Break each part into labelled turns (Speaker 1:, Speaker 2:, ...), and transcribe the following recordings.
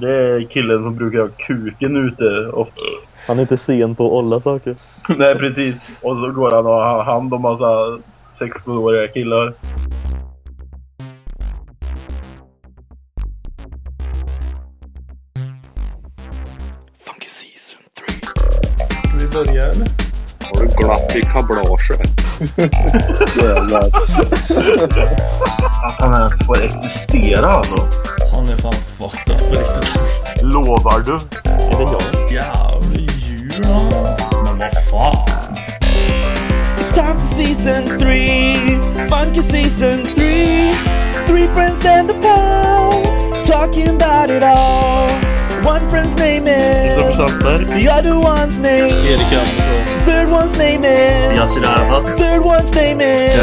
Speaker 1: Det är killen som brukar ha kuken ute ofta.
Speaker 2: Han är inte sen på att olla saker.
Speaker 1: Nej precis. Och så går han och har hand om massa 16-åriga killar.
Speaker 2: Funky season 3.
Speaker 3: Ska vi börja eller?
Speaker 4: Har du glapp i kablaget?
Speaker 1: Jävlar. Att han ens får existera alltså.
Speaker 3: Han är fan fucked up på riktigt.
Speaker 1: Lovar du?
Speaker 2: Är det jag?
Speaker 3: Jävla djur. Men vad fan.
Speaker 5: It's time for season three, funky season three. Three friends and a pal, talking about it all. One friend's name is, the other one's name,
Speaker 3: Erik Andersson.
Speaker 5: third one's name is,
Speaker 1: Yasin Arafat.
Speaker 5: third one's name is,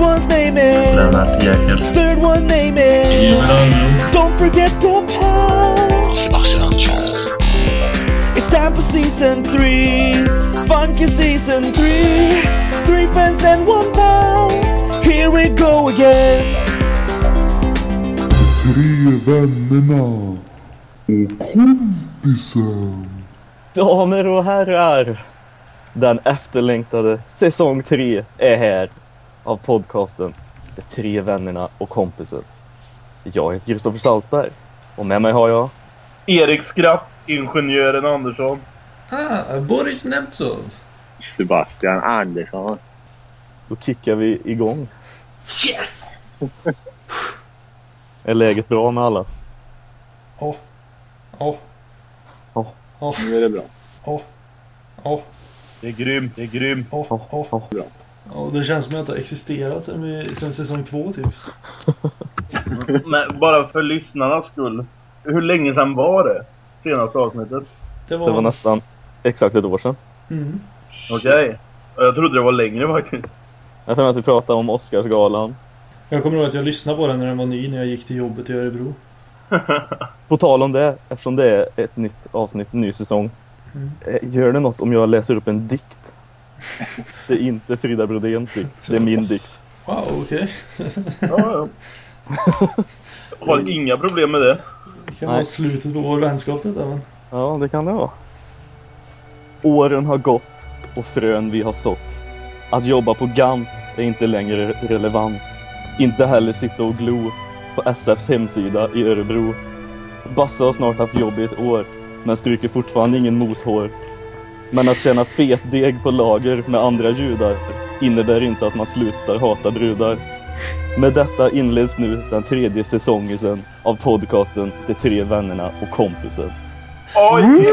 Speaker 5: one's name is,
Speaker 1: Lennart Jäkel.
Speaker 5: third one name is. Don't forget the pal. It's time for season three, funky season three. Three friends and one pal. Here we go again.
Speaker 6: Tre vännerna och kompisen.
Speaker 2: Damer och herrar! Den efterlängtade säsong 3 är här av podcasten De tre vännerna och kompisen. Jag heter Kristoffer Saltberg och med mig har jag
Speaker 1: Erik Skrapp. Ingenjören Andersson.
Speaker 3: Ah, Boris Nemtsov.
Speaker 4: Sebastian Andersson.
Speaker 2: Då kickar vi igång.
Speaker 3: Yes!
Speaker 2: Är läget bra med alla?
Speaker 3: Åh. Åh.
Speaker 2: Åh.
Speaker 4: Nu är det bra.
Speaker 3: Åh. Åh.
Speaker 1: Det är grymt, det är grymt.
Speaker 3: Åh. Åh.
Speaker 2: Åh.
Speaker 3: Ja, det känns som att jag inte har existerat sen, vi, sen säsong två typ.
Speaker 1: Men bara för lyssnarnas skull. Hur länge sedan var det? Senaste avsnittet?
Speaker 3: Det var...
Speaker 2: Det var nästan exakt ett år sedan.
Speaker 3: Mm.
Speaker 1: Okej. Jag trodde det var längre faktiskt.
Speaker 2: Jag tror att vi pratade om Oscarsgalan.
Speaker 3: Jag kommer ihåg att jag lyssnade på den när den var ny när jag gick till jobbet i Örebro.
Speaker 2: På tal om det, eftersom det är ett nytt avsnitt, ny säsong.
Speaker 3: Mm.
Speaker 2: eh, Gör det något om jag läser upp en dikt? Det är inte Frida Brodéns dikt, det är min dikt.
Speaker 3: Wow, okej.
Speaker 1: Ja, ja. Jag har inga problem med det.
Speaker 3: Det kan
Speaker 2: Nej.
Speaker 3: vara slutet på vår vänskap detta men.
Speaker 2: Ja, det kan det vara. Åren har gått och frön vi har sått. Att jobba på Gant är inte längre relevant. Inte heller sitta och glo på SFs hemsida i Örebro. Basse har snart haft jobb i ett år, men stryker fortfarande ingen mothår. Men att känna fet deg på lager med andra judar innebär inte att man slutar hata brudar. Med detta inleds nu den tredje säsongen av podcasten De tre vännerna och kompisen.
Speaker 1: Oj!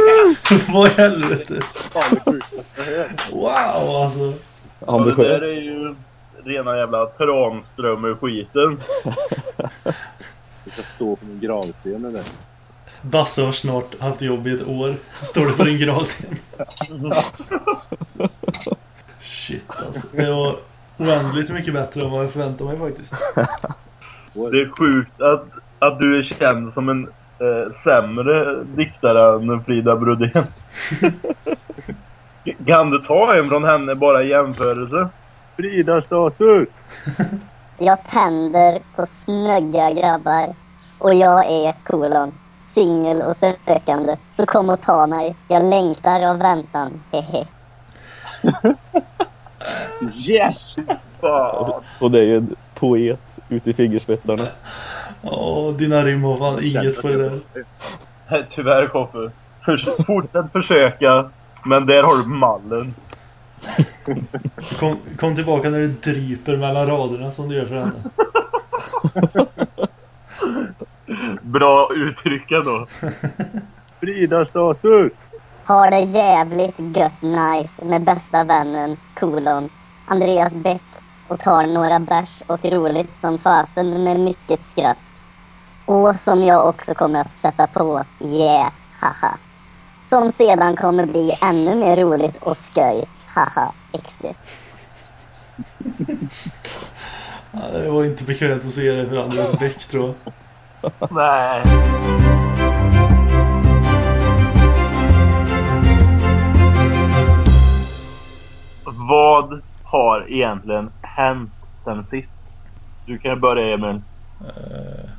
Speaker 3: Vad i helvete?
Speaker 4: Jag.
Speaker 3: Wow alltså.
Speaker 1: Ja, det där är ju rena jävla Tranströmer-skiten.
Speaker 4: Det ska stå på min gravsten eller?
Speaker 3: Basse har snart haft jobb i ett år. Står det på din gravsten. Shit alltså. Det var oändligt mycket bättre än vad jag förväntade mig faktiskt.
Speaker 1: Det är sjukt att, att du är känd som en eh, sämre diktare än Frida Brodén. kan du ta en från henne bara i jämförelse?
Speaker 4: Frida status!
Speaker 7: Jag tänder på snögga grabbar. Och jag är kolon. Singel och sökande. Så kom och ta mig. Jag längtar av väntan. Hehe.
Speaker 4: Yes!
Speaker 1: Fan.
Speaker 2: Och det är ju en poet ute i fingerspetsarna.
Speaker 3: Ja, dina rim har fan inget på det där.
Speaker 1: Tyvärr Koffe. Förs fortsätt försöka. Men där har du mallen.
Speaker 3: Kom, kom tillbaka när det dryper mellan raderna som du gör för henne.
Speaker 1: Bra uttrycka då.
Speaker 4: Frida status!
Speaker 7: Har det jävligt gött nice med bästa vännen kolon. Andreas Bäck. Och tar några bärs och roligt som fasen med mycket skratt. Och som jag också kommer att sätta på. Yeah, haha. Som sedan kommer bli ännu mer roligt och sköj. Haha, XD.
Speaker 3: Det var inte bekvämt att se det för Andreas Bäck tror jag.
Speaker 1: Nej. Vad har egentligen hänt sen sist? Du kan börja Emil.
Speaker 3: Uh,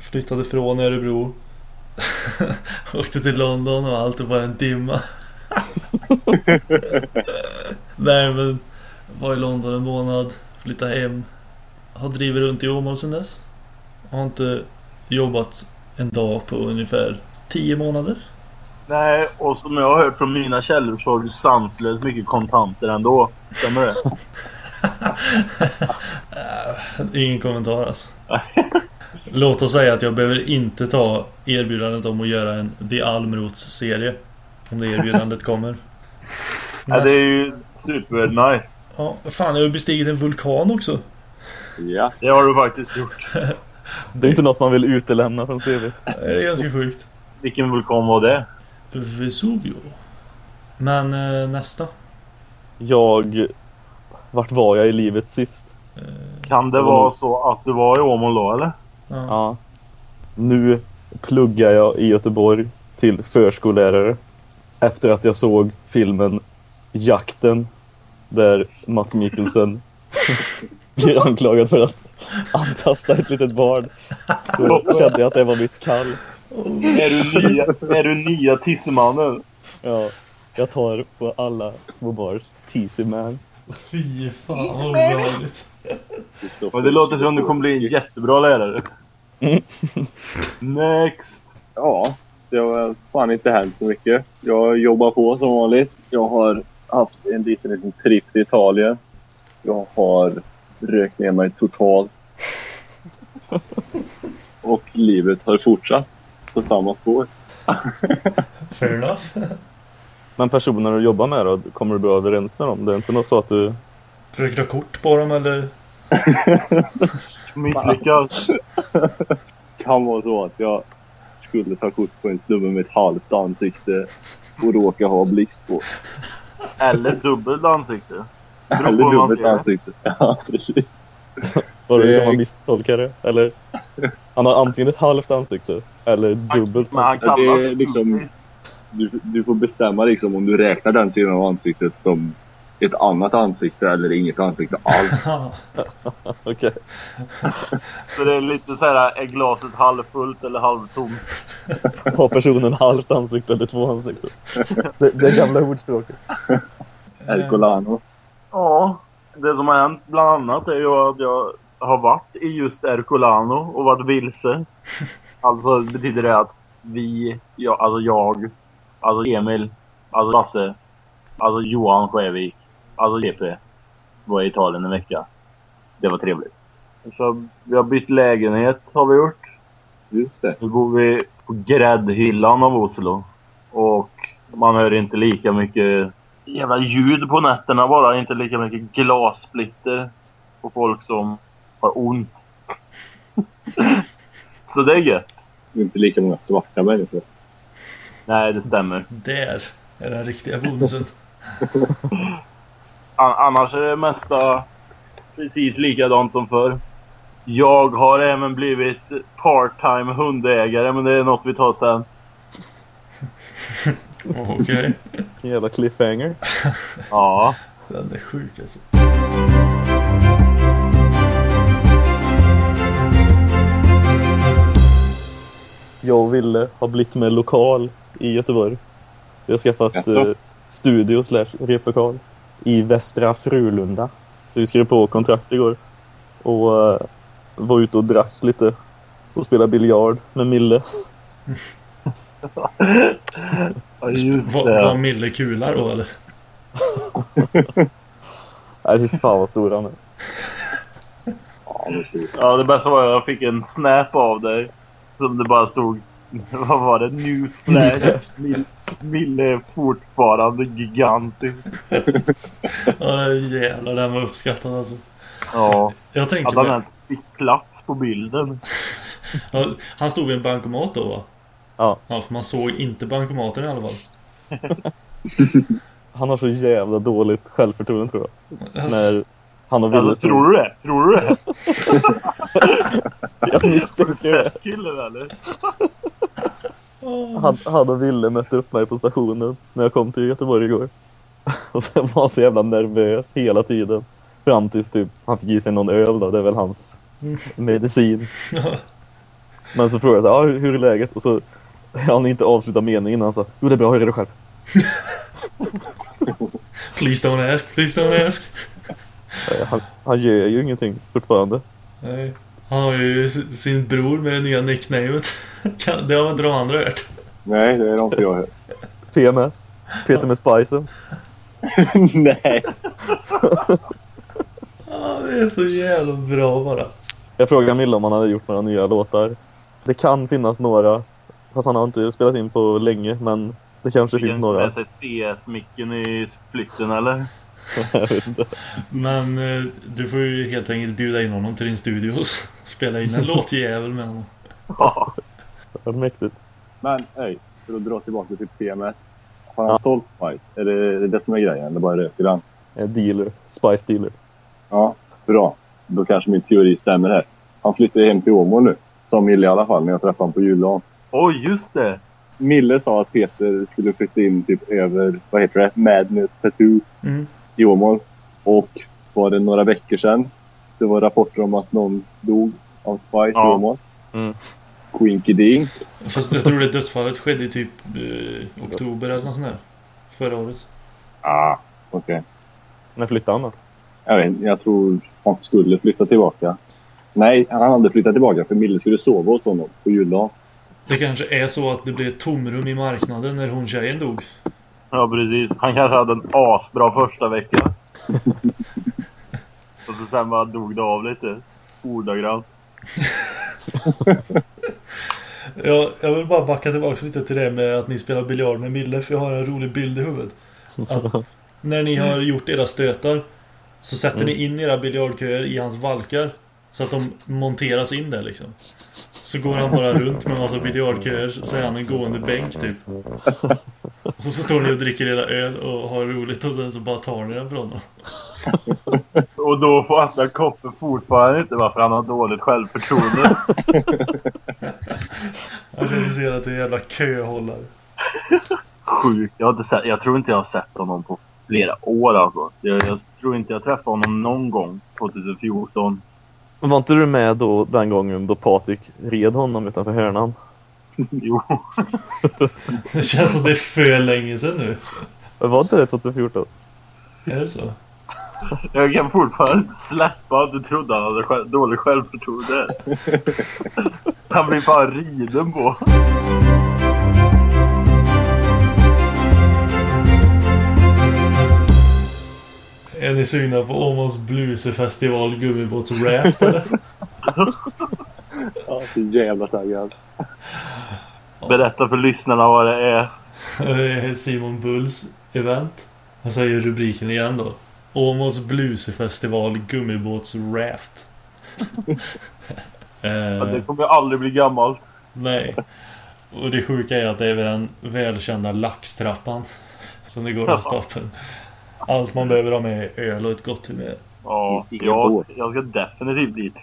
Speaker 3: flyttade från Örebro. Åkte till London och allt var en dimma. Nej men var i London en månad, flyttade hem. Har drivit runt i Åmål sen dess. Har inte jobbat en dag på ungefär 10 månader.
Speaker 1: Nej, och som jag har hört från mina källor så har du sanslöst mycket kontanter ändå. Stämmer det?
Speaker 3: Ingen kommentar alltså. Låt oss säga att jag behöver inte ta erbjudandet om att göra en The Almroths-serie. Om det erbjudandet kommer.
Speaker 1: ja, det är ju supernice.
Speaker 3: Ja, fan jag har bestigit en vulkan också.
Speaker 4: Ja.
Speaker 1: Det har du faktiskt gjort.
Speaker 2: Det är inte något man vill utelämna från CVt.
Speaker 3: Det är ganska sjukt.
Speaker 1: Vilken vulkan var det?
Speaker 3: Vesuvio. Men eh, nästa.
Speaker 2: Jag... Vart var jag i livet sist?
Speaker 1: Kan det vara så att du var i Åmål då, eller?
Speaker 3: Ja.
Speaker 2: Ja. Nu pluggar jag i Göteborg till förskollärare. Efter att jag såg filmen Jakten. Där Mats Mikkelsen blir anklagad för att antasta ett litet barn. Så kände jag att det var mitt kall.
Speaker 1: Är du nya, är du nya Tissemannen?
Speaker 2: Ja, jag tar på alla små bars. Teasy man.
Speaker 3: Fy fan vad obehagligt.
Speaker 1: Och det låter som du kommer bli en jättebra lärare. Next!
Speaker 4: Ja, det har fan inte hänt så mycket. Jag jobbar på som vanligt. Jag har haft en liten, liten tripp till Italien. Jag har rökt ner mig totalt. Och livet har fortsatt på samma spår.
Speaker 3: Fair enough.
Speaker 2: Men personer du jobbar med då, kommer du bra överens med dem? Det är inte något så att du...
Speaker 3: Försöker ta kort på dem eller?
Speaker 1: Misslyckas.
Speaker 4: Kan vara så att jag skulle ta kort på en snubbe med ett halvt ansikte och råka ha blixt på.
Speaker 1: Eller dubbelt ansikte.
Speaker 4: Eller dubbelt ansikte. Ja, precis.
Speaker 2: Var det
Speaker 4: Det-
Speaker 2: man misstolka det? Eller? Han har antingen ett halvt ansikte eller dubbelt ansikte.
Speaker 4: Det är liksom- Du, du får bestämma liksom om du räknar den sidan av ansiktet som ett annat ansikte eller inget ansikte alls.
Speaker 2: Okej.
Speaker 1: Så det är lite så här, är glaset halvfullt eller halvtomt?
Speaker 2: Har personen halvt ansikte eller två ansikten? Det, det är gamla ordspråket.
Speaker 4: Ercolano.
Speaker 1: Ja, det som har hänt bland annat är ju att jag har varit i just Ercolano och varit vilse. Alltså betyder det att vi, jag, alltså jag, alltså Emil, alltså Lasse, alltså Johan Sjövik, alltså JP var i Italien en vecka. Det var trevligt. Så vi har bytt lägenhet har vi gjort.
Speaker 4: Just det.
Speaker 1: Nu bor vi på gräddhyllan av Oslo. Och man hör inte lika mycket jävla ljud på nätterna bara. Inte lika mycket glassplitter på folk som har ont. Så det är gött.
Speaker 4: Inte lika många svarta människor.
Speaker 1: Nej, det stämmer.
Speaker 3: Där är den riktiga bonusen.
Speaker 1: An- annars är det mesta precis likadant som förr. Jag har även blivit part-time hundägare, men det är något vi tar sen.
Speaker 3: Okej.
Speaker 2: Vilken jävla cliffhanger.
Speaker 1: Ja.
Speaker 3: Den är sjuk alltså.
Speaker 2: Jag Ville har blivit med lokal i Göteborg. Vi har skaffat eh, studio slash replokal i Västra Frulunda. Så vi skrev på kontrakt igår. Och eh, var ute och drack lite. Och spelade biljard med Mille.
Speaker 1: Ja, just
Speaker 3: Var,
Speaker 1: det.
Speaker 3: var Mille kular då eller?
Speaker 2: Nej fy fan vad stor han är.
Speaker 4: Ja,
Speaker 1: det bästa var att jag fick en snap av dig. Som det bara stod... Vad var det? Newsflash. Mil- Mille är fortfarande gigantisk.
Speaker 3: Ja jävlar den var uppskattad alltså.
Speaker 1: Ja.
Speaker 3: Jag tänker
Speaker 1: Att han ens fick plats på bilden.
Speaker 3: ja, Han stod vid en bankomat då va?
Speaker 2: Ja.
Speaker 3: Ja för man såg inte bankomaten i alla fall.
Speaker 2: Han har så jävla dåligt självförtroende tror jag.
Speaker 3: Alltså,
Speaker 2: När han
Speaker 1: Eller
Speaker 2: stod.
Speaker 1: tror du det? Tror du det?
Speaker 2: Jag misstänker det.
Speaker 1: Killen eller?
Speaker 2: Han, han och Ville mötte upp mig på stationen när jag kom till Göteborg igår. Och sen var han så jävla nervös hela tiden. Fram tills typ han fick i sig någon öl då, det är väl hans medicin. Men så frågade jag så, ah, hur hur är läget? Och så Han inte avsluta meningen han sa Jo det är bra, jag är det själv.
Speaker 3: Please don't ask, please don't ask.
Speaker 2: Han, han gör ju ingenting fortfarande.
Speaker 3: Nej. Han har ju sin bror med det nya nicknamet. Det har inte de andra hört.
Speaker 4: Nej, det är inte jag hört.
Speaker 2: PMS. Peter med spicen.
Speaker 4: Nej.
Speaker 3: Ja, det är så jävla bra bara.
Speaker 2: Jag frågade Mille om han hade gjort några nya låtar. Det kan finnas några. Fast han har inte spelat in på länge men det kanske finns några.
Speaker 1: Sig CS-micken i flytten eller?
Speaker 2: jag vet inte.
Speaker 3: Men eh, du får ju helt enkelt bjuda in honom till din studio och spela in en låtjävel med honom.
Speaker 1: Ja.
Speaker 2: Det var mäktigt.
Speaker 4: Men hej, för att dra tillbaka till PMS. Har han sålt Spice? Är det, är det det som är grejen? Eller bara röker han?
Speaker 2: Eh, Dealer. Spice dealer.
Speaker 4: Ja, bra. Då kanske min teori stämmer här. Han flyttar hem till Åmål nu. Sa Mille i alla fall när jag träffade honom på juldagen.
Speaker 1: Oj, just det!
Speaker 4: Mille sa att Peter skulle flytta in typ över, vad heter det, Madness Tattoo
Speaker 3: Mm.
Speaker 4: i Åmål. Och var det några veckor sedan det var rapporter om att någon dog av Spice i
Speaker 1: Ja.
Speaker 4: Åmål.
Speaker 2: Mm.
Speaker 4: Quinky Ding.
Speaker 3: Fast jag tror det dödsfallet skedde i typ eh, oktober eller något sånt där. Förra året.
Speaker 4: Ah, okej.
Speaker 2: När flyttade han då?
Speaker 4: Jag vet jag tror han skulle flytta tillbaka. Nej, han hade flyttat tillbaka för Mille skulle sova hos honom på juldagen.
Speaker 3: Det kanske är så att det blev ett tomrum i marknaden när hon tjejen dog.
Speaker 1: Ja, precis. Han kanske hade en asbra första vecka. Och så sen bara dog det av lite. Ordagrant.
Speaker 3: Jag, jag vill bara backa tillbaka lite till det med att ni spelar biljard med Mille för jag har en rolig bild i huvudet. Att när ni har gjort era stötar så sätter ni in era biljardköer i hans valkar. Så att de monteras in där liksom. Så går han bara runt med en massa biljardköer så är han en gående bänk typ. Och så står ni och dricker era öl och har roligt och sen så bara tar ni den från honom.
Speaker 1: Och då fattar Koppe fortfarande inte varför han har dåligt självförtroende.
Speaker 3: Han reducerar till en jävla köhållare.
Speaker 1: Sjukt. Jag, har inte sett, jag tror inte jag har sett honom på flera år alltså. Jag, jag tror inte jag träffade honom någon gång 2014.
Speaker 2: Var inte du med då den gången då Patrik red honom utanför hörnan?
Speaker 1: Jo.
Speaker 3: Det känns som det är för länge sedan nu.
Speaker 2: Var inte det 2014?
Speaker 3: Är det så?
Speaker 1: Jag kan fortfarande inte släppa att du trodde han hade själv, dåligt självförtroende. Han blir bara riden på.
Speaker 3: Är ni sugna på Åmåls Blusefestival Gummibåtsraft eller?
Speaker 4: Ja, så jävla taggad.
Speaker 1: Berätta för lyssnarna vad det är.
Speaker 3: Det är Simon Bulls event. Jag säger rubriken igen då. Åmåls Blusefestival Gummibåtsraft.
Speaker 1: Ja,
Speaker 3: eh,
Speaker 1: det kommer aldrig bli gammalt.
Speaker 3: nej. Och det sjuka är att det är den välkända laxtrappan. Som det går av stapeln. Allt man behöver ha med är öl och ett gott humör.
Speaker 1: Ja, jag, ska definitivt dit.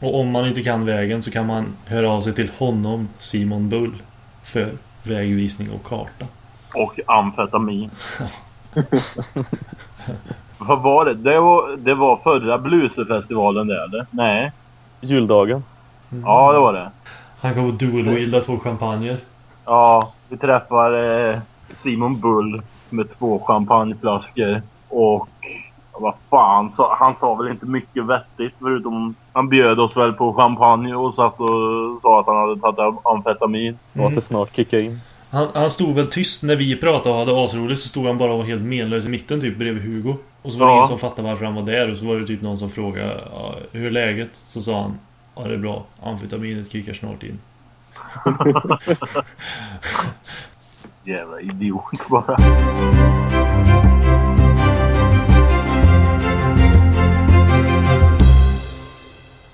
Speaker 3: Och om man inte kan vägen så kan man höra av sig till honom, Simon Bull, för vägvisning och karta.
Speaker 1: Och amfetamin. Vad var det? Det var, det var förra blusefestivalen det eller? Nej.
Speaker 2: Juldagen.
Speaker 1: Ja, det var det.
Speaker 3: Han kommer dual-wielda två champagner.
Speaker 1: Ja, vi träffar eh, Simon Bull med två champagneflaskor och vad fan, sa, han sa väl inte mycket vettigt förutom han bjöd oss väl på champagne och satt och sa att han hade tagit amfetamin.
Speaker 2: Och att det snart kickar in.
Speaker 3: Han, han stod väl tyst när vi pratade och hade asroligt så stod han bara och var helt menlös i mitten typ bredvid Hugo. Och så var det
Speaker 1: Ja.
Speaker 3: ingen som fattade varför han var där och så var det typ någon som frågade ja, hur är läget? Så sa han Ja det är bra, amfetaminet kickar snart in.
Speaker 1: Jävla idiot bara.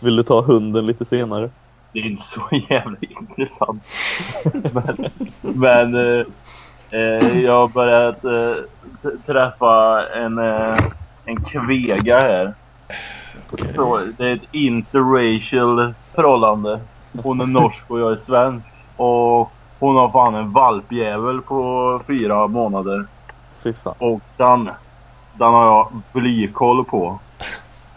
Speaker 2: Vill du ta hunden lite senare?
Speaker 1: Det är inte så jävla intressant. men men eh, eh, jag har börjat eh, träffa en, eh, en kvega här. Så, det är ett interracial förhållande. Hon är norsk och jag är svensk. Och hon har fan en valpjävel på fyra månader.
Speaker 2: Fy fan.
Speaker 1: Och den, den har jag blykoll på.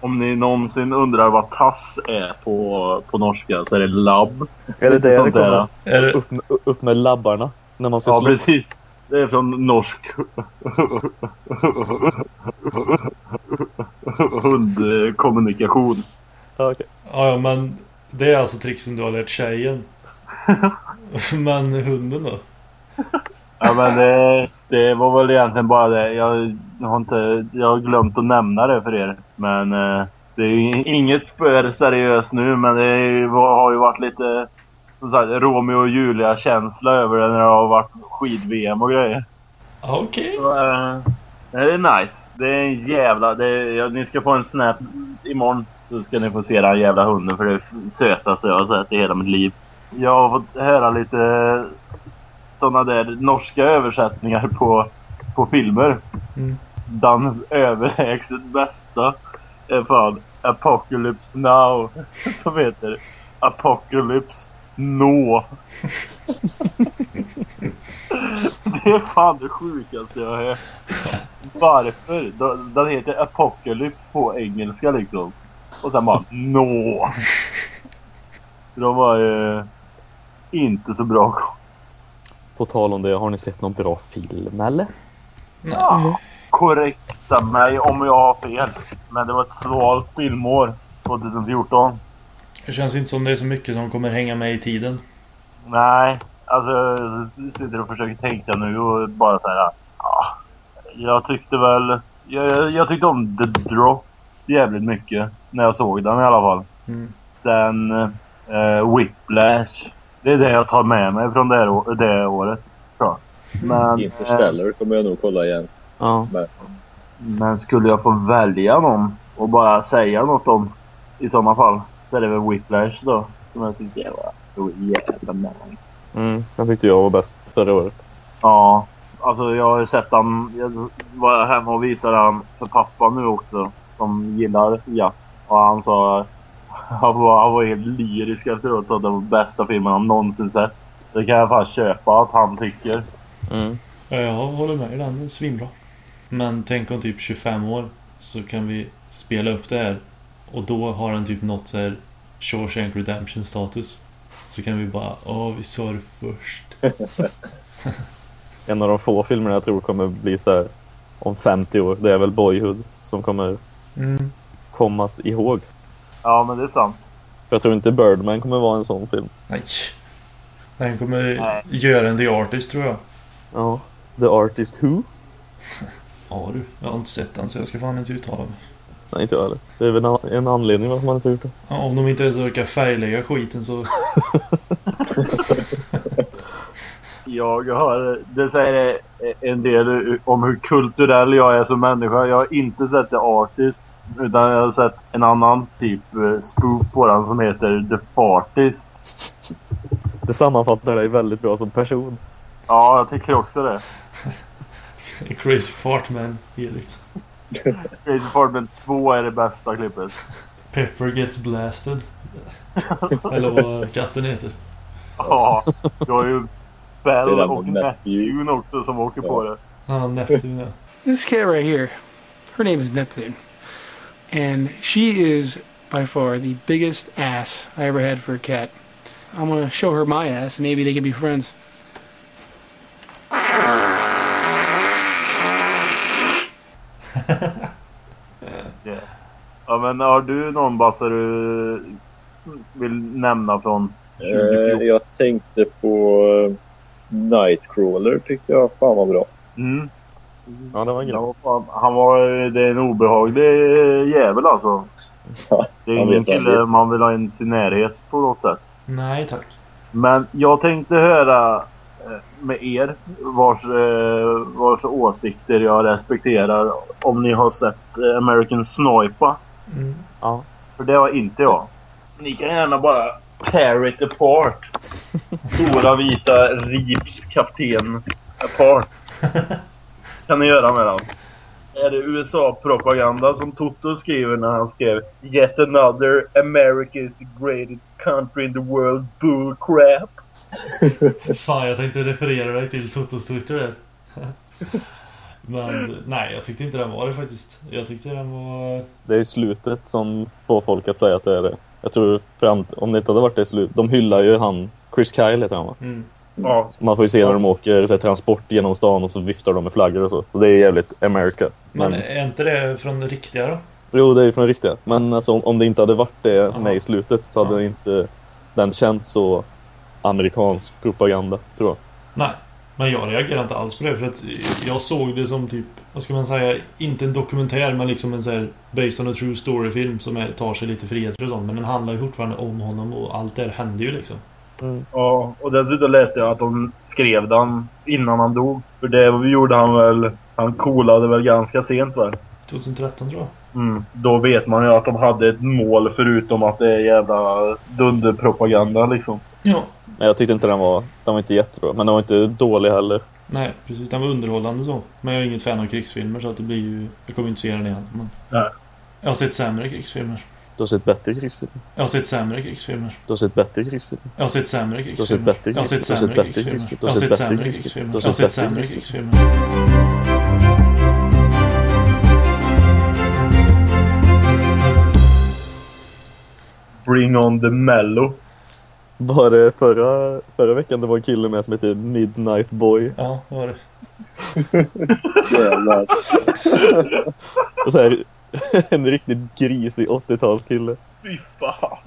Speaker 1: Om ni någonsin undrar vad tass är på, på norska så är det labb.
Speaker 2: Är det det det
Speaker 1: Sånt där.
Speaker 2: kommer?
Speaker 3: Är det...
Speaker 2: Upp, med- upp med labbarna när man ska
Speaker 1: Ja,
Speaker 2: slåss.
Speaker 1: precis. Det är från norsk hundkommunikation.
Speaker 2: Ja.
Speaker 3: Ja, ja, men det är alltså tricksen du har lärt tjejen. men hunden då?
Speaker 1: Ja, men det, det var väl egentligen bara det. Jag har, inte, jag har glömt att nämna det för er. Men eh, det är ju inget för seriöst nu, men det ju- har ju varit lite som sagt, Romeo och Julia-känsla över det när det har varit skid-VM och grejer.
Speaker 3: Okej.
Speaker 1: Så, eh, det är nice. Det är en jävla... Det är, ja, ni ska få en snap imorgon så ska ni få se den jävla hunden för det sötaste jag har sett i hela mitt liv. Jag har fått höra lite sådana där norska översättningar på, på filmer.
Speaker 3: Mm.
Speaker 1: Den överlägset bästa är fan Apocalypse Now som heter Apocalypse No. Det är fan det sjukaste jag har. Varför? Den- heter Apocalypse på engelska liksom. Och sen bara No. De var ju inte så bra.
Speaker 2: På tal om det, har ni sett någon bra film eller?
Speaker 3: Nej.
Speaker 1: Korrekta mig om jag har fel. Men det var ett svalt filmår 2014.
Speaker 3: Det känns inte som det är så mycket som kommer hänga med i tiden.
Speaker 1: Nej, alltså jag sitter och försöker tänka nu och bara så här. Ja, jag tyckte väl... Jag, jag tyckte om The Drop jävligt mycket. När jag såg den i alla fall.
Speaker 3: Mm.
Speaker 1: Sen eh, Whiplash. Det är det jag tar med mig från det, här det året. jag. Men,
Speaker 4: Interstellar kommer jag nog kolla igen.
Speaker 2: Ja.
Speaker 1: men skulle jag få välja någon och bara säga något om i sådana fall. Så är det väl Whiplash då. Som jag tyckte var så jävla nice.
Speaker 2: Mm, den tyckte jag var bäst förra året.
Speaker 1: Ja, alltså jag har ju sett han. Jag var hemma och visade han för pappa nu också. Som gillar jazz. Och han sa... Han var, han var helt lyrisk efteråt. Så att det var bästa filmen han någonsin sett. Det kan jag fan köpa att han tycker.
Speaker 2: Mm.
Speaker 3: Ja, jag håller med i den. Är svinbra. Men tänk om typ 25 år så kan vi spela upp det här och då har den typ nått så här Shawshank Redemption status. Så kan vi bara, åh vi sa det först.
Speaker 2: En av de få filmerna jag tror kommer bli så här om 50 år. Det är väl Boyhood som kommer
Speaker 3: Mm.
Speaker 2: kommas ihåg.
Speaker 1: Ja, men det är sant.
Speaker 2: För jag tror inte Birdman kommer vara en sån film.
Speaker 3: Nej. Den kommer
Speaker 1: Nej.
Speaker 3: göra en The Artist tror jag.
Speaker 2: Ja. The Artist Who?
Speaker 3: Ja du, jag har inte sett den så jag ska fan inte uttala mig.
Speaker 2: Nej, inte jag heller. Det är väl en, anledning varför man inte gjort det.
Speaker 3: Ja, om de inte ens orkar färglägga skiten så...
Speaker 1: Jag har... Det säger en del om hur kulturell jag är som människa. Jag har inte sett The Artist. Utan jag har sett en annan typ eh, spoof på den som heter The Fartist.
Speaker 2: Det sammanfattar dig väldigt bra som person.
Speaker 1: Ja, jag tycker också det.
Speaker 3: Crazy fart man, Erik.
Speaker 1: Crazy Fartman 2 är det bästa klippet.
Speaker 3: Pepper gets blasted. Eller vad katten heter.
Speaker 1: Ja, du har ju Bell och.
Speaker 4: Neptune
Speaker 1: också som åker på det.
Speaker 3: Ja, Neptune ja.
Speaker 8: This cat right here, her name is Neptune. And she is by far the biggest ass I ever had for a cat. I'm gonna show her my ass and maybe they can be friends.
Speaker 1: Yeah. Ja, men har du någon Basse du vill nämna från
Speaker 4: Eh,
Speaker 1: 2014?
Speaker 4: jag tänkte på eh, Nightcrawler tyckte jag fan var bra.
Speaker 1: Mm.
Speaker 2: Ja, det var en
Speaker 1: han var, det är en obehaglig jävel alltså. Det är ingen kille man vill ha i sin närhet på något sätt.
Speaker 3: Nej tack.
Speaker 1: Men jag tänkte höra eh, med er vars, eh, vars åsikter jag respekterar om ni har sett eh, American Sniper.
Speaker 3: Mm.
Speaker 2: Ja.
Speaker 1: För det har inte jag. Ni kan gärna bara tear it apart. Stora vita rips kapten apart. Kan ni göra med den. Är det USA-propaganda som Toto skriver när han skrev Yet another America is the greatest country in the world bullcrap.
Speaker 3: Fan, jag tänkte referera dig till Totos Twitter där. Men nej, jag tyckte inte den var det faktiskt. Jag tyckte den var...
Speaker 2: Det är slutet som får folk att säga att det är det. Jag tror fram, om det inte hade varit det slut. De hyllar ju han, Chris Kyle heter han va?
Speaker 3: Mm.
Speaker 1: Ja,
Speaker 2: Man får ju se när de åker så här, transport genom stan och så viftar de med flaggor och så. Och det är jävligt America.
Speaker 3: Men
Speaker 2: Men,
Speaker 3: är inte det från det riktiga då?
Speaker 2: jo, det är ju från riktiga. Men alltså, om, det inte hade varit det
Speaker 3: Aha.
Speaker 2: med i slutet så hade
Speaker 3: Ja.
Speaker 2: det inte den känts så amerikansk propaganda, tror jag.
Speaker 3: Nej. Men jag reagerade inte alls på det för att jag såg det som typ, vad ska man säga, inte en dokumentär men liksom en så här Based on a true story film som är, tar sig lite friheter och sånt. Men den handlar ju fortfarande om honom och allt det här hände ju liksom.
Speaker 1: Ja, och dessutom läste jag att de skrev den innan han dog. För det gjorde han väl, han coolade väl ganska sent väl?
Speaker 3: 2013 tror jag.
Speaker 1: Mm. Då vet man ju att de hade ett mål förutom att det är jävla dunderpropaganda liksom.
Speaker 3: Ja.
Speaker 2: Men jag tyckte inte den var, den var inte jättebra. Men den var inte dålig heller.
Speaker 3: Nej, precis. Den var underhållande så. Men jag är inget fan av krigsfilmer så att det blir ju... Jag kommer inte se den igen. Men...
Speaker 1: Nej.
Speaker 3: Jag har sett sämre krigsfilmer.
Speaker 2: Du har sett bättre krigsfilmer.
Speaker 3: Jag har sett sämre krigsfilmer.
Speaker 2: Du har sett bättre krigsfilmer.
Speaker 3: Jag har sett sämre krigsfilmer.
Speaker 2: bättre
Speaker 3: Jag har sett
Speaker 2: krigsfilmer.
Speaker 3: sämre
Speaker 2: Du har sett bättre
Speaker 3: krigsfilmer.
Speaker 2: Du
Speaker 3: Jag
Speaker 2: har sett
Speaker 3: sämre
Speaker 2: krigsfilmer. Du
Speaker 3: Jag har sett sämre krigsfilmer.
Speaker 1: Bring on the mellow.
Speaker 2: Var det förra, förra veckan det var en kille med som hette Midnight Boy?
Speaker 3: Ja, var det.
Speaker 4: Jävlar.
Speaker 2: Så här, en riktigt grisig 80-talskille.
Speaker 1: Fy fan.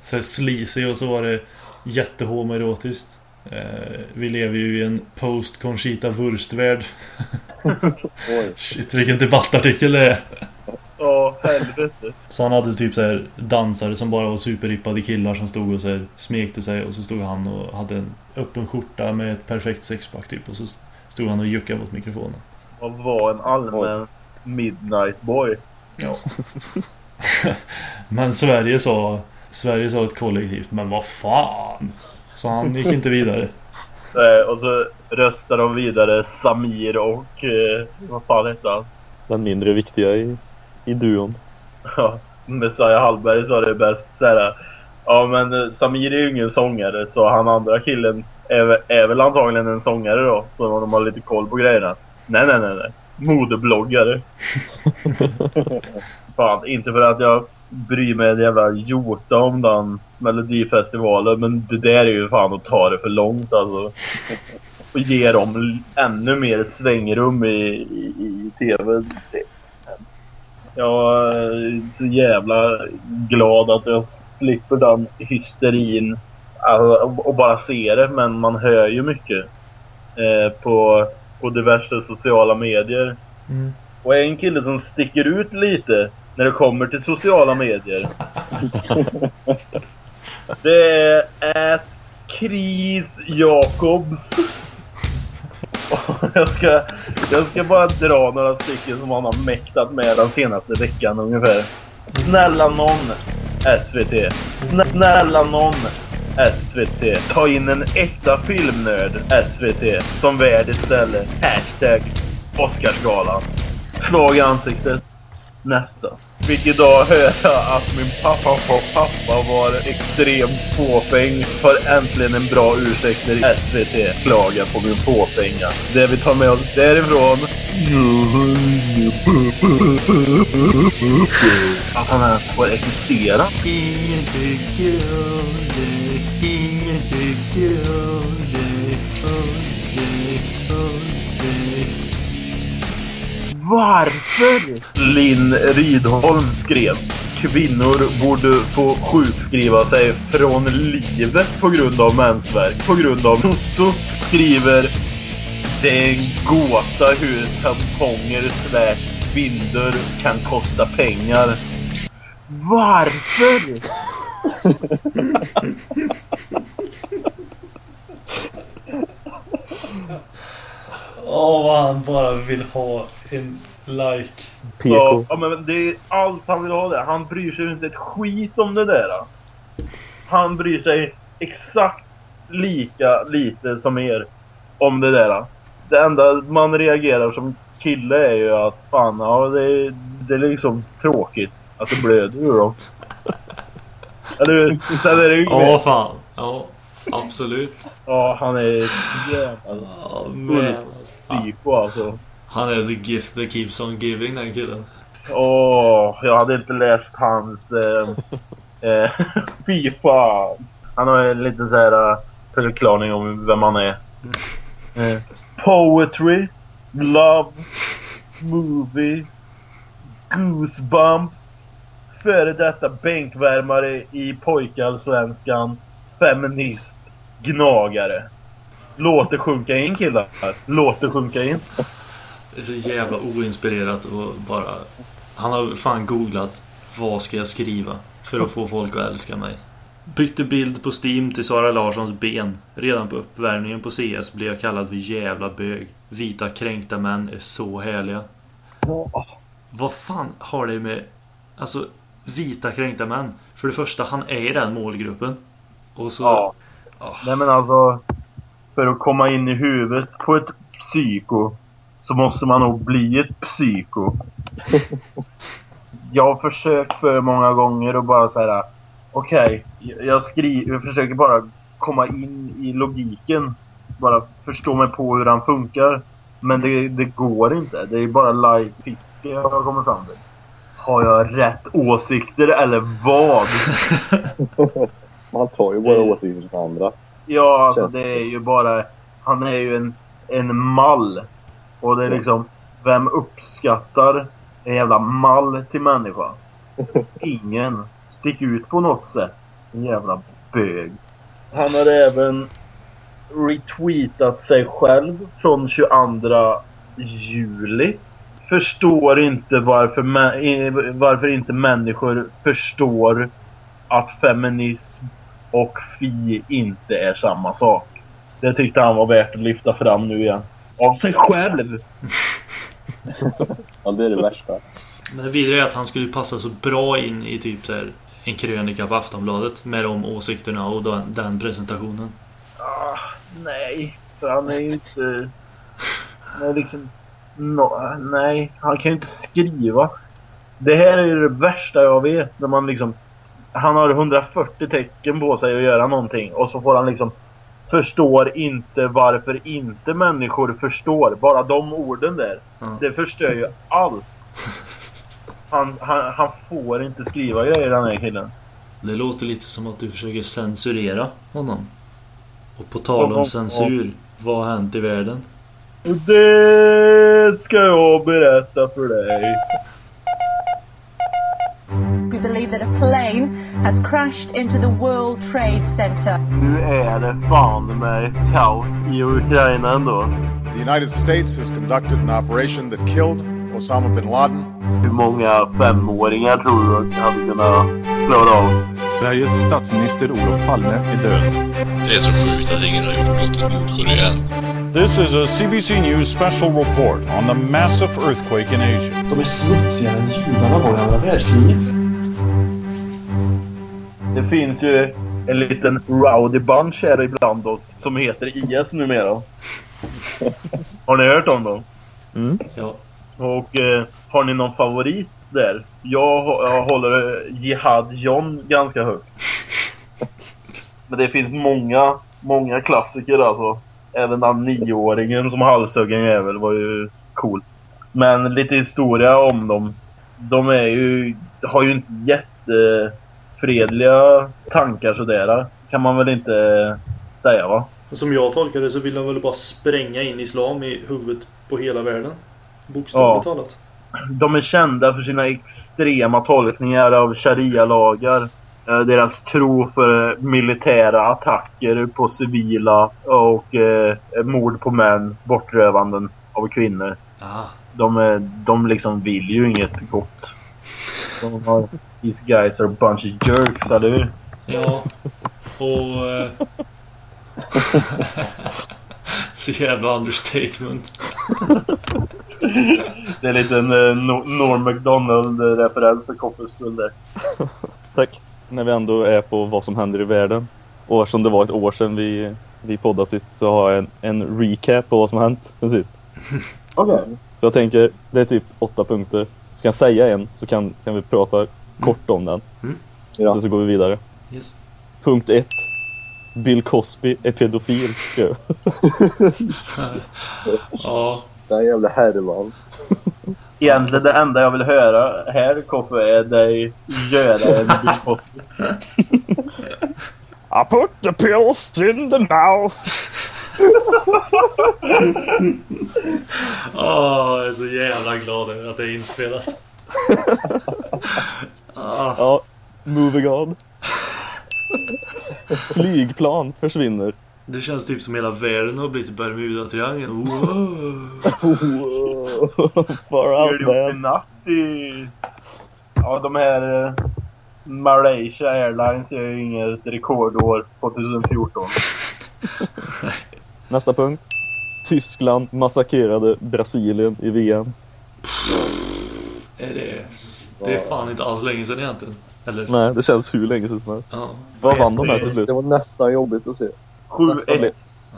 Speaker 3: Så sleazy och så var det jättehomoerotiskt. Eh, vi lever ju i en post Conchita Wurst-värld. Shit, vilken debattartikel det är.
Speaker 1: Ja, helvete.
Speaker 3: Så han hade typ så här dansare som bara var superrippade killar som stod och så här smekte sig och så stod han och hade en öppen skjorta med ett perfekt sexpack typ och så stod han och juckade mot mikrofonen.
Speaker 1: Och var en allmän midnight boy.
Speaker 3: Ja. men Sverige sa Sverige sa ett kollektivt men vad fan. Så han gick inte vidare.
Speaker 1: Eh, och så röstar de vidare Samir och... Eh, vad fan heter han?
Speaker 2: Den mindre viktiga i, i duon.
Speaker 1: Ja, Messiah Hallberg sa det bäst såhär. Ja men eh, Samir är ju ingen sångare så han andra killen är, väl- är väl antagligen en sångare då. Så de har lite koll på grejerna. Nej nej nej nej. Modebloggare. Fan, inte för att jag bryr mig en jävla jota om den Melodifestivalen men det där är ju fan att ta det för långt alltså. Och ge dem ännu mer svängrum i, i, i TV. Jag är så jävla glad att jag slipper den hysterin alltså, och bara se det men man hör ju mycket eh, på, på diverse sociala medier.
Speaker 3: Mm.
Speaker 1: Och en kille som sticker ut lite när det kommer till sociala medier. det är Jakobs. Och jag, ska, jag ska bara dra några stycken som han har mäktat med den senaste veckan ungefär. Snälla någon SVT. Snä, snälla någon SVT. Ta in en äkta filmnörd SVT som värd istället. Hashtag Oscarsgalan. Slag i ansiktet. Nästa. Fick idag höra att min pappa och pappa var extremt fåfäng. Har äntligen en bra ursäkt när SVT klagar på min fåfänga. Det vi tar med oss därifrån. Att han ens får existera. Varför? Linn Rydholm skrev. Kvinnor borde få sjukskriva sig från livet på grund av mensvärk. På grund av Toto skriver Det är en gåta hur tamponger slash bindor kan kosta pengar. Varför?
Speaker 3: Åh, vad han bara vill ha en like.
Speaker 2: PK.
Speaker 1: Ja, men det är allt han vill ha det. Han bryr sig inte ett skit om det där. Han bryr sig exakt lika lite som er om det där. Det enda man reagerar som kille är ju att fan, ja det är, det är liksom tråkigt att det blöder ur dem. Eller? Sen är det ju
Speaker 3: Ja, fan. Ja, absolut.
Speaker 1: Ja, han är jävla
Speaker 3: Ja, men...
Speaker 1: psyko alltså.
Speaker 3: Han är the gift that keeps on giving den killen.
Speaker 1: Åh, jag hade inte läst hans... Eh, eh, fy fan. Han har en liten så här eh, förklaring om vem han är. Eh, poetry, love, movies, goosebumps, före detta bänkvärmare i pojkallsvenskan, feminist, gnagare. Låt det sjunka in killar. Låt det sjunka in.
Speaker 3: Det är så jävla oinspirerat och bara... Han har fan googlat vad ska jag skriva för att få folk att älska mig. Bytte bild på Steam till Sara Larssons ben. Redan på uppvärmningen på CS blev jag kallad för jävla bög. Vita kränkta män är så härliga. Vad fan har det med... Alltså, vita kränkta män. För det första, han är i den målgruppen. Och så...
Speaker 1: Ja.
Speaker 3: Ah.
Speaker 1: Nej men alltså. För att komma in i huvudet på ett psyko. Så måste man nog bli ett psyko. Jag har försökt för många gånger och bara så här. Okej, jag skriver, jag försöker bara komma in i logiken. Bara förstå mig på hur han funkar. Men det, det går inte. Det är bara live fiske jag har kommit fram till. Har jag rätt åsikter eller vad?
Speaker 4: Man tar ju bara åsikter från andra.
Speaker 1: Ja, alltså
Speaker 4: Känns
Speaker 1: det är ju bara... Han är ju en, en mall. Och det är liksom... Vem uppskattar en jävla mall till människa? Ingen. Stick ut på något sätt. En jävla bög. Han har även retweetat sig själv från 22 juli. Förstår inte varför, varför inte människor förstår att feminism och fi inte är samma sak. Det tyckte han var värt att lyfta fram nu igen. Av sig själv!
Speaker 4: Ja, det är det värsta.
Speaker 3: Men det vidare är att han skulle passa så bra in i typ så här, en krönika på Aftonbladet med de åsikterna och den, den presentationen.
Speaker 1: Ah, nej, för han är ju inte... Är liksom... No, nej, han kan ju inte skriva. Det här är ju det värsta jag vet. När man liksom... Han har 140 tecken på sig att göra någonting och så får han liksom... Förstår inte varför inte människor förstår. Bara de orden där.
Speaker 3: Ja.
Speaker 1: Det förstör ju allt. Han, han, han får inte skriva grejer den här killen.
Speaker 3: Det låter lite som att du försöker censurera honom. Och på tal om censur, vad har hänt i världen?
Speaker 1: Det ska jag berätta för dig.
Speaker 9: We believe that a plane has crashed into the World Trade Center.
Speaker 1: Nu är det fan med kaos i Ukraina ändå.
Speaker 10: The United States has conducted an operation that killed Osama bin Laden.
Speaker 1: Hur många femåringar tror du hade kunnat klara av?
Speaker 11: Sveriges statsminister Olof Palme är död.
Speaker 12: Det är så sjukt att ingen har gjort något åt Nordkorea.
Speaker 11: This is a CBC News special report on the massive earthquake in Asia.
Speaker 13: De är smutsigare än judarna var i andra världskriget.
Speaker 1: Det finns ju en liten rowdy bunch här ibland oss som heter IS numera. Har ni hört om dem?
Speaker 2: Mm.
Speaker 3: Ja.
Speaker 1: Och eh, har ni någon favorit där? Jag, jag håller Jihad John ganska högt. Men det finns många, många klassiker alltså. Även den nioåringen som halshögg en jävel var ju cool. Men lite historia om dem. De är ju, har ju inte jättefredliga tankar sådär. Kan man väl inte säga va?
Speaker 3: Som jag tolkar det så vill de väl bara spränga in islam i huvudet på hela världen. Bokstavligt
Speaker 1: Ja.
Speaker 3: talat.
Speaker 1: De är kända för sina extrema tolkningar av sharia-lagar. Eh, Deras tro för militära attacker på civila och eh, mord på män, bortrövanden av kvinnor.
Speaker 3: Ah.
Speaker 1: De, är, de liksom vill ju inget gott. De har, these guys are a bunch of jerks, eller hur?
Speaker 3: Ja. Och... Eh... så jävla understatement.
Speaker 1: Det är lite en eh, No- Norm MacDonald-referens för Koppers skull där.
Speaker 2: Tack. När vi ändå är på vad som händer i världen. Och eftersom det var ett år sedan vi, vi poddade sist så har jag en, en recap på vad som har hänt sen sist.
Speaker 4: Okej.
Speaker 2: Så jag tänker, det är typ åtta punkter. Så kan jag säga en så kan, kan vi prata kort om den.
Speaker 4: Ja.
Speaker 2: Sen så går vi vidare.
Speaker 3: Yes.
Speaker 2: Punkt ett. Bill Cosby är pedofil.
Speaker 3: Ja,
Speaker 4: Den jävla härvan.
Speaker 1: Egentligen det enda jag vill höra här Koffe är dig göra en bipost.
Speaker 2: I put the pills in the mouth.
Speaker 3: Åh, jag är så jävla glad över att det är inspelat. Ah.
Speaker 2: Ja, moving on. Flygplan försvinner.
Speaker 3: Det känns typ som hela världen har blivit Bermuda-triangeln. Wow.
Speaker 2: Far out man.
Speaker 1: Illuminati. Ja, de här eh, Malaysia Airlines är ju inget rekordår 2014.
Speaker 2: Nästa punkt. Tyskland massakrerade Brasilien i VM.
Speaker 3: Är det... Det är fan inte alls länge sedan egentligen. Eller?
Speaker 2: Nej, det känns hur länge sedan som helst.
Speaker 3: Ja.
Speaker 2: Vad vann de här till slut?
Speaker 4: Det var nästan jobbigt att se.
Speaker 1: 7-1.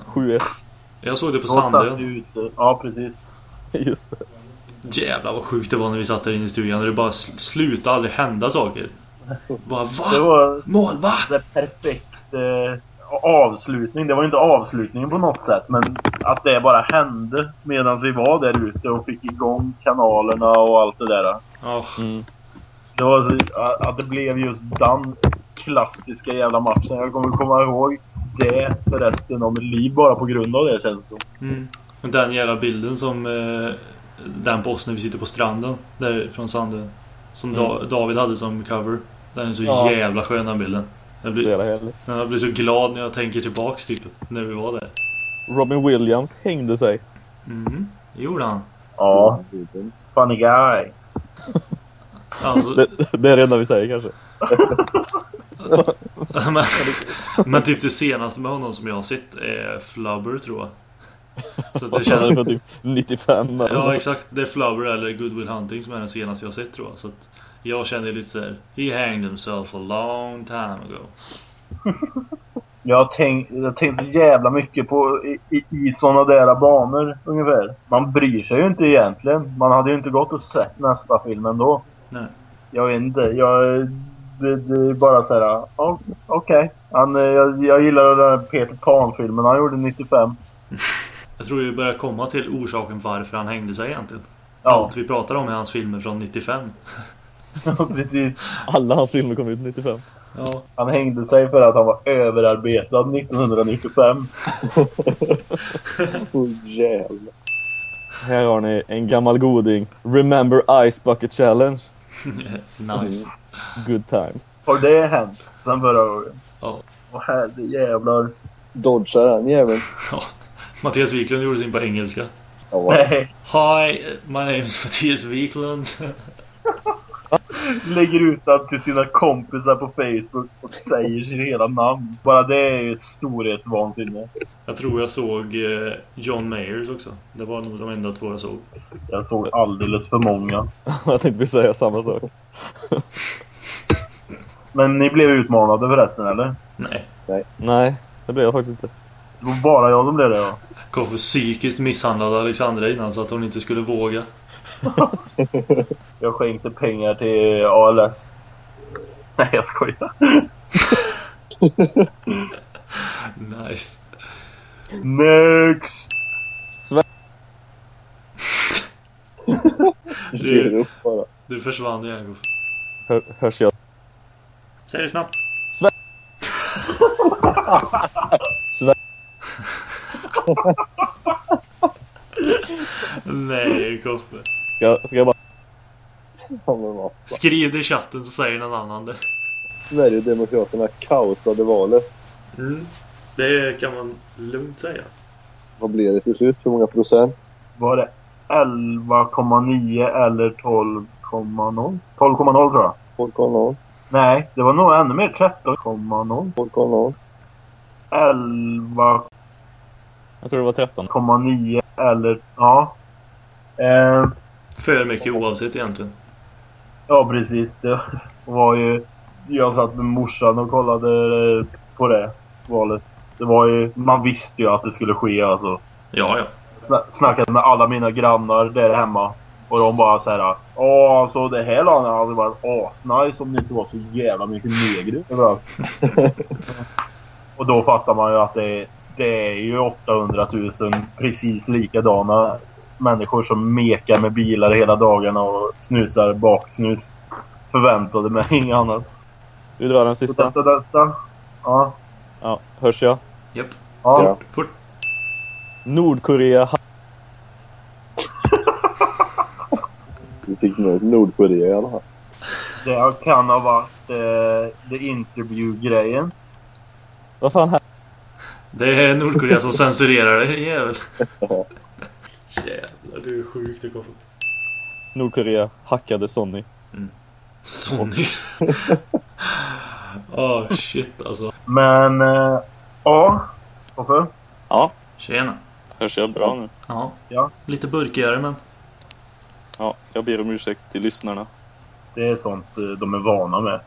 Speaker 2: 7-1.
Speaker 3: Jag såg det på Sandön.
Speaker 1: Ja, precis.
Speaker 2: Just det.
Speaker 3: Jävlar vad sjukt det var när vi satt där inne i stugan. Det bara sl- slutade aldrig hända saker. Bara va?
Speaker 1: Det var
Speaker 3: Mål va?
Speaker 1: det perfekt eh, avslutning. Det var inte avslutningen på något sätt, men att det bara hände medan vi var där ute och fick igång kanalerna och allt det där.
Speaker 2: Mm.
Speaker 1: Det var att det blev just den klassiska jävla matchen. Jag kommer komma ihåg det för resten av mitt liv bara på grund av det känns det som.
Speaker 3: Mm. Och Den jävla bilden som... Eh, den på oss när vi sitter på stranden. Där från Sandön. Som da- David hade som cover. Den är så
Speaker 2: Ja.
Speaker 3: jävla skön den bilden. Jag blir, jag blir så glad när jag tänker tillbaks typ. När vi var där.
Speaker 2: Robin Williams hängde sig.
Speaker 3: Mm. Det gjorde han.
Speaker 1: Ja. Funny guy.
Speaker 3: Alltså,
Speaker 2: Det, det är det enda vi säger kanske.
Speaker 3: Men, men typ det senaste med honom som jag har sett är Flubber tror jag. Så att det känns...
Speaker 2: för typ 95 eller?
Speaker 3: Ja exakt, det är Flubber eller Good Will Hunting som är den senaste jag har sett tror jag. Så att jag känner lite såhär, He hanged himself a long time ago.
Speaker 1: Jag har tänkt, jag tänkt så jävla mycket på i, i, i sådana där banor ungefär. Man bryr sig ju inte egentligen. Man hade ju inte gått och sett nästa film ändå.
Speaker 3: Nej.
Speaker 1: Jag vet inte. Jag, det, det är bara så här. ja, Okej. Han, eh, Jag, jag gillar den där Peter Pan-filmen han gjorde 95.
Speaker 3: Jag tror vi börjar komma till orsaken varför han hängde sig egentligen.
Speaker 1: Ja.
Speaker 3: Allt vi pratar om är hans filmer från 95.
Speaker 1: Precis.
Speaker 2: Alla hans filmer kom ut 95.
Speaker 3: Ja.
Speaker 1: Han hängde sig för att han var överarbetad 1995.
Speaker 4: Åh jävlar.
Speaker 2: Här har ni en gammal goding. Remember Ice Bucket Challenge.
Speaker 3: nice.
Speaker 2: Good times.
Speaker 1: Har det hänt sen förra året?
Speaker 3: Ja.
Speaker 1: Åh herrejävlar.
Speaker 4: Dodgar den jäveln.
Speaker 3: ja. Mattias Wiklund gjorde sin på engelska.
Speaker 4: Ja,
Speaker 1: Nej.
Speaker 3: Hi, my name is Mattias Wiklund.
Speaker 1: lägger ut den till sina kompisar på Facebook och säger sitt hela namn. Bara det är ju ett storhetsvansinne.
Speaker 3: Jag tror jag såg eh, John Mayers också. Det var nog de enda två jag såg.
Speaker 1: Jag såg alldeles för många.
Speaker 2: Jag tänkte vi säga samma sak.
Speaker 1: Men ni blev utmanade förresten eller?
Speaker 3: Nej.
Speaker 2: Nej, det blev jag faktiskt inte.
Speaker 1: Det var bara jag som blev det ja.
Speaker 3: Koffe psykiskt misshandlade Alexandra innan så att hon inte skulle våga.
Speaker 1: Jag skänkte pengar till ALS. Nej jag skojar.
Speaker 3: Nice.
Speaker 1: Next!
Speaker 4: Upp bara.
Speaker 3: Du försvann igen.
Speaker 2: Hör, hörs jag?
Speaker 3: Säg det snabbt.
Speaker 2: Sve- Sve-
Speaker 3: Nej Koffe.
Speaker 2: Ska, jag- ska jag bara...
Speaker 3: Skriv det i chatten så säger någon annan det.
Speaker 4: Sverigedemokraterna kaosade valet.
Speaker 3: Mm. Det kan man lugnt säga.
Speaker 4: Vad blev det till slut? Hur många procent?
Speaker 1: Var det 11,9 eller 12,0? 12,0 tror jag.
Speaker 4: 12,0.
Speaker 1: Nej, det var nog ännu mer. 13,0.
Speaker 4: 12,0.
Speaker 1: 11,9
Speaker 2: Jag tror det var 13.
Speaker 1: eller... Ja. Eh,
Speaker 3: För mycket oavsett egentligen.
Speaker 1: ja, precis. Det var ju... Jag satt med morsan och kollade eh, på det valet. Det var ju... Man visste ju att det skulle ske alltså.
Speaker 3: Ja, ja.
Speaker 1: Sna- snackade med alla mina grannar där hemma. Och de bara såhär... Åh, alltså det här landet hade varit asnice om det inte var så jävla mycket negrer överallt." Och då fattar man ju att det, det är ju 800 000 precis likadana människor som mekar med bilar hela dagarna och snusar baksnus. Förväntade mig inget annat.
Speaker 2: Vi drar den sista.
Speaker 1: testa, testa. Ja.
Speaker 2: Ja, hörs jag?
Speaker 3: Japp.
Speaker 1: Ja.
Speaker 3: Fort.
Speaker 2: Nordkorea ha-
Speaker 4: Vi fick med Nordkorea i alla fall.
Speaker 1: Det kan ha varit eh, the interview-grejen.
Speaker 2: Vad fan här?
Speaker 3: Det är Nordkorea som censurerar dig, jävel.
Speaker 4: Ja.
Speaker 3: Jävlar, du är sjuk det kommer.
Speaker 2: Nordkorea hackade Sony.
Speaker 3: Sony. Åh shit alltså.
Speaker 1: Men, eh, ja. Varför?
Speaker 2: Ja,
Speaker 3: Tjena.
Speaker 2: hörs jag bra nu?
Speaker 3: Ja.
Speaker 1: Ja.
Speaker 3: Lite burkigare men.
Speaker 2: Ja, jag ber om ursäkt till lyssnarna.
Speaker 1: Det är sånt eh, de är vana med.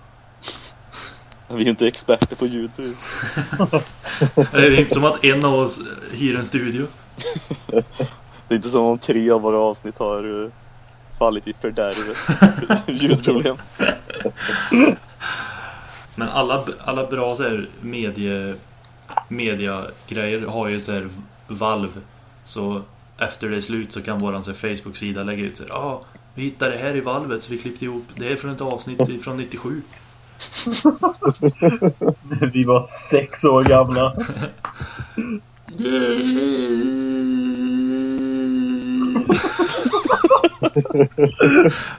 Speaker 2: Vi är ju inte experter på ljud.
Speaker 3: Det är inte som att en av oss hyr en studio.
Speaker 2: Det är inte som om tre av våra avsnitt har eh, fallit i fördärvet. Ljudproblem.
Speaker 3: Men alla, alla bra så här medie, media-grejer har ju så här valv. Så efter det är slut så kan våran så Facebook-sida lägga ut så här, ah, vi hittade det här i valvet så vi klippte ihop. Det är från ett avsnitt från 97.
Speaker 1: Vi var sex år gamla.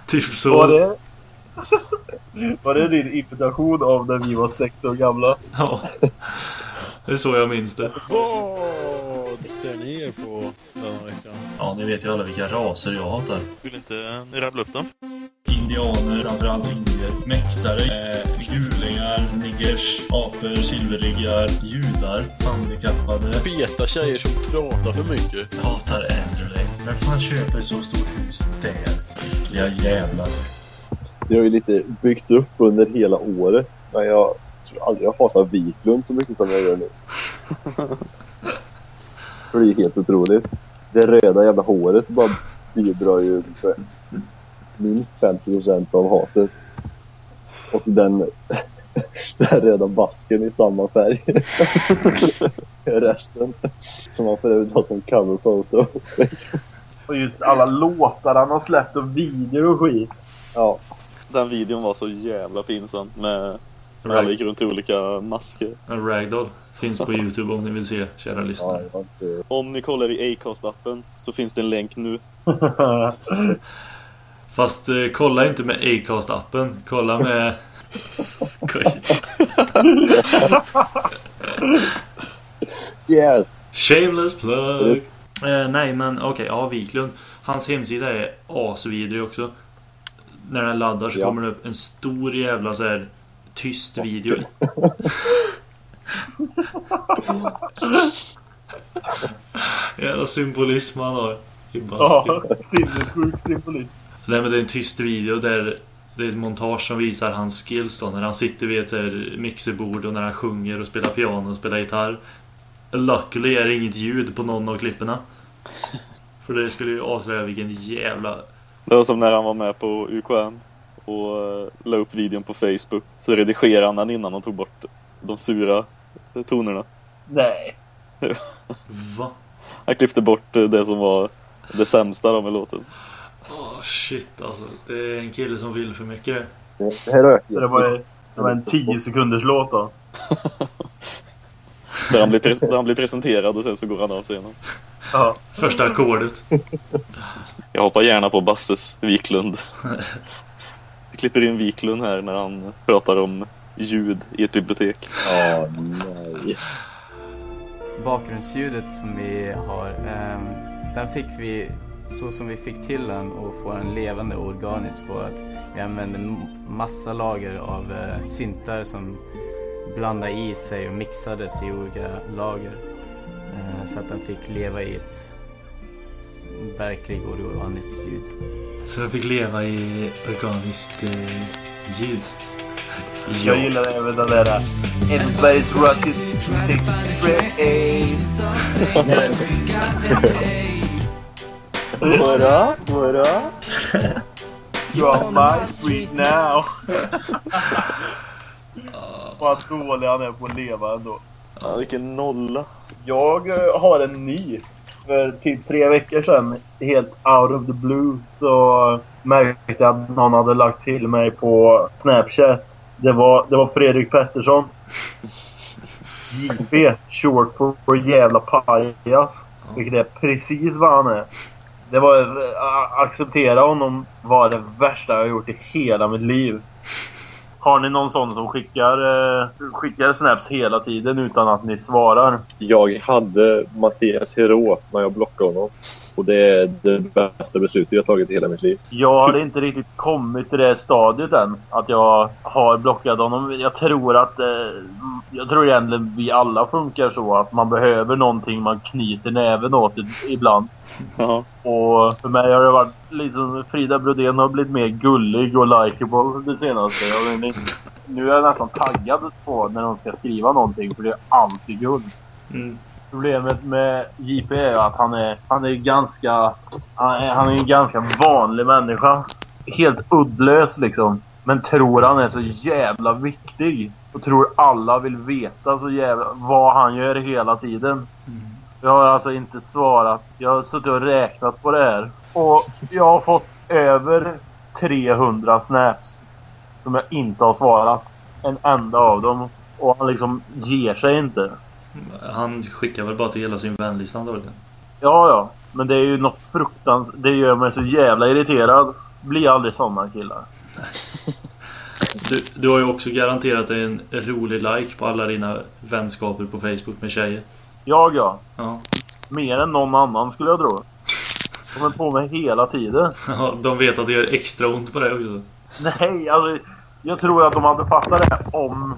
Speaker 3: typ så.
Speaker 1: Var det, var det din imitation av när vi var sex år gamla?
Speaker 3: Ja. Det är så jag minns det.
Speaker 2: Vad ser ni er på?
Speaker 3: Ja, ni vet ju alla vilka raser jag hatar.
Speaker 2: Vill inte rabbla upp dem?
Speaker 3: Indianer, framförallt indier. Mexare, eh, gulingar, niggers, apor, silverryggar, judar, handikappade.
Speaker 2: Feta tjejer som pratar för mycket.
Speaker 3: Jag hatar Andrelate. Vem fan köper ett så stort hus där? Äckliga jävlar.
Speaker 4: Det har ju lite byggt upp under hela året. Men jag tror aldrig jag hatat Wiklund så mycket som jag gör nu. För det är helt otroligt. Det röda jävla håret bara bidrar ju för minst 50% av hatet. Och den, den röda basken i samma färg. Resten. Som man för övrigt har som cover photo.
Speaker 1: Och just alla låtar han har släppt och videor och skit.
Speaker 4: Ja.
Speaker 2: Den videon var så jävla pinsam med när alla gick runt i olika masker.
Speaker 3: En ragdoll. Finns på Youtube om ni vill se, kära lyssnare.
Speaker 2: Om ni kollar i Acast-appen så finns det en länk nu.
Speaker 3: Fast eh, kolla inte med Acast-appen. Kolla med... Skoj.
Speaker 4: Yes!
Speaker 3: Shameless plug! Eh, nej men okej, ja Wiklund. Hans hemsida är asvidrig också. När den laddar så
Speaker 4: Ja.
Speaker 3: kommer det upp en stor jävla så här tyst video. Jävla symbolism han har. I.
Speaker 1: Ja, sinnessjuk symbolism.
Speaker 3: Nej men det är en tyst video där det är ett montage som visar hans skills då när han sitter vid ett så här mixerbord och när han sjunger och spelar piano och spelar gitarr. Luckily är det inget ljud på någon av klipporna. För det skulle ju avslöja vilken jävla...
Speaker 2: Det var som när han var med på UKM och uh, la upp videon på Facebook. Så redigerade han den innan och tog bort de sura tonerna.
Speaker 1: Nej.
Speaker 3: Va?
Speaker 2: Han klippte bort eh, det som var det sämsta då med låten.
Speaker 3: Åh shit alltså. Det är en kille som vill för mycket det.
Speaker 4: Det här rök
Speaker 1: Så det var, det var en 10 sekunders låt då.
Speaker 2: Där han blir, där han blir presenterad och sen så går han av scenen.
Speaker 1: Ja.
Speaker 3: Första ackordet.
Speaker 2: Jag hoppar gärna på Basses Wiklund. Vi klipper in Wiklund här när han pratar om ljud i ett bibliotek.
Speaker 4: Ja, nej.
Speaker 14: bakgrundsljudet som vi har, ehm, den fick vi så som vi fick till den och få den levande och organisk var att vi använde massa lager av eh, syntar som blandade i sig och mixades i olika lager eh, så att den fick leva i ett verkligt organiskt ljud.
Speaker 3: Så jag fick leva i organiskt eh, ljud.
Speaker 1: Jag gillar även den där Everybody's rocking
Speaker 2: What up? What up?
Speaker 1: You're on my street now. Vad dålig han är på att leva ändå.
Speaker 2: Ja, vilken nolla.
Speaker 1: Jag eh, har en ny. för typ tre veckor sedan, helt out of the blue, så märkte jag att någon hade lagt till mig på Snapchat. Det var, det var Fredrik Pettersson. JP, short for, for jävla pajas. Vilket är precis vad han är. Det var... Eh, acceptera honom var det värsta jag har gjort i hela mitt liv. Har ni någon sån som skickar, eh, skickar snaps hela tiden utan att ni svarar?
Speaker 4: Jag hade Mattias Hero när jag blockade honom. Och det är det bästa beslutet jag tagit i hela mitt liv.
Speaker 1: Jag har inte riktigt kommit till det stadiet än. Att jag har blockat honom. Jag tror att... Eh, jag tror egentligen vi alla funkar så att man behöver någonting man knyter näven åt ibland. Och för mig har det varit liksom... Frida Brodén har blivit mer gullig och likeable det senaste. Jag vet inte, nu är jag nästan taggad på när de ska skriva någonting för det är alltid guld. Problemet med JP är ju att han är, han är ganska... Han är, han är en ganska vanlig människa. Helt uddlös liksom. Men tror han är så jävla viktig. Och tror alla vill veta så jävla vad han gör hela tiden. Jag har alltså inte svarat. Jag har suttit och räknat på det här. Och jag har fått över 300 snaps. Som jag inte har svarat. En enda av dem. Och han liksom ger sig inte.
Speaker 3: Han skickar väl bara till hela sin vänlista antagligen.
Speaker 1: Ja, ja. Men det är ju något fruktansvärt. Det gör mig så jävla irriterad. Bli aldrig såna killar.
Speaker 3: Du, du har ju också garanterat dig en rolig like på alla dina vänskaper på Facebook med tjejer.
Speaker 1: Jag ja.
Speaker 3: Ja.
Speaker 1: Mer än någon annan skulle jag tro. De är på mig hela tiden.
Speaker 3: Ja, De vet att det gör extra ont på dig också.
Speaker 1: Nej, alltså. Jag tror att de hade fattat det om...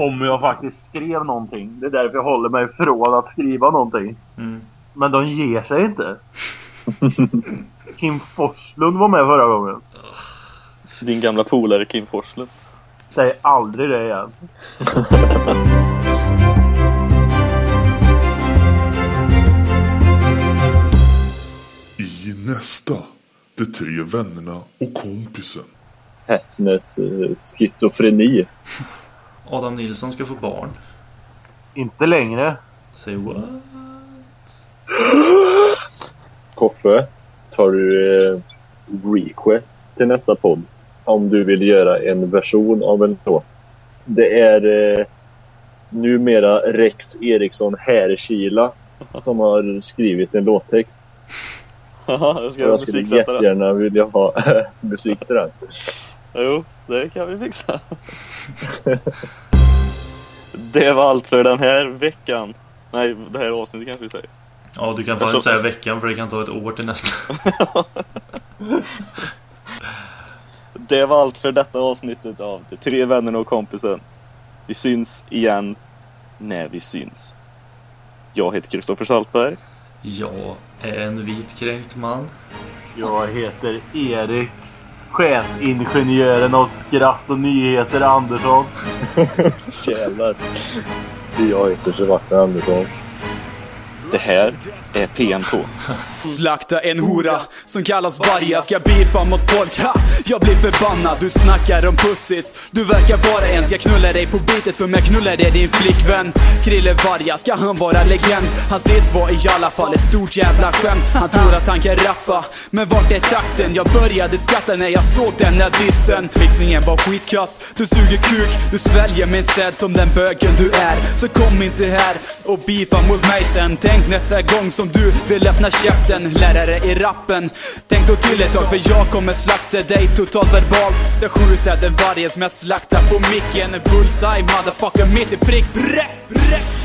Speaker 1: Om jag faktiskt skrev någonting. Det är därför jag håller mig ifrån att skriva någonting.
Speaker 3: Mm.
Speaker 1: Men de ger sig inte. Kim Forslund var med förra gången.
Speaker 2: Din gamla polare Kim Forslund.
Speaker 1: Säg aldrig det igen.
Speaker 6: I nästa, De tre vännerna och kompisen.
Speaker 4: Hässnes eh, schizofreni.
Speaker 3: Adam Nilsson ska få barn.
Speaker 1: Inte längre.
Speaker 3: Say what?
Speaker 4: Koffe, tar du eh, request till nästa podd? Om du vill göra en version av en låt. Det är eh, numera Rex Eriksson Härkila som har skrivit en låttext.
Speaker 2: Jag ska
Speaker 4: jag skulle jättegärna vilja ha musik till den.
Speaker 2: Jo, det kan vi fixa. det var allt för den här veckan. Nej, det här avsnittet kanske vi säger.
Speaker 3: Ja, du kan fan inte säga veckan för det kan ta ett år till nästa.
Speaker 2: Det var allt för detta avsnittet av De tre vännerna och kompisen. Vi syns igen när vi syns. Jag heter Kristoffer Saltberg.
Speaker 3: Jag är en vitkränkt man.
Speaker 1: Jag heter Erik. Chefsingenjören av skratt och nyheter Andersson.
Speaker 4: Jävlar. Jag heter Sebastian Andersson.
Speaker 2: Det här är PMK.
Speaker 5: Slakta en hora som kallas varga Ska beefa mot folk, ha! Jag blir förbannad. Du snackar om pussis. Du verkar vara en. Ska knulla dig på bitet som jag knullade din flickvän. Krille Varga, ska han vara legend? Hans diss var i alla fall ett stort jävla skämt. Han tror att han kan rappa Men vart är takten? Jag började skratta när jag såg denna dissen. Mixningen var skitkass. Du suger kuk, du sväljer min säd som den bögen du är. Så kom inte här och beefa mot mig sen. Tänk nästa gång som du vill öppna käften Lärare i rappen. Tänk då till ett tag för jag kommer slakta dig totalt verbalt Jag skjuter den varje som jag slaktar på micken. Bullseye motherfucker mitt i prick. Brä, brä.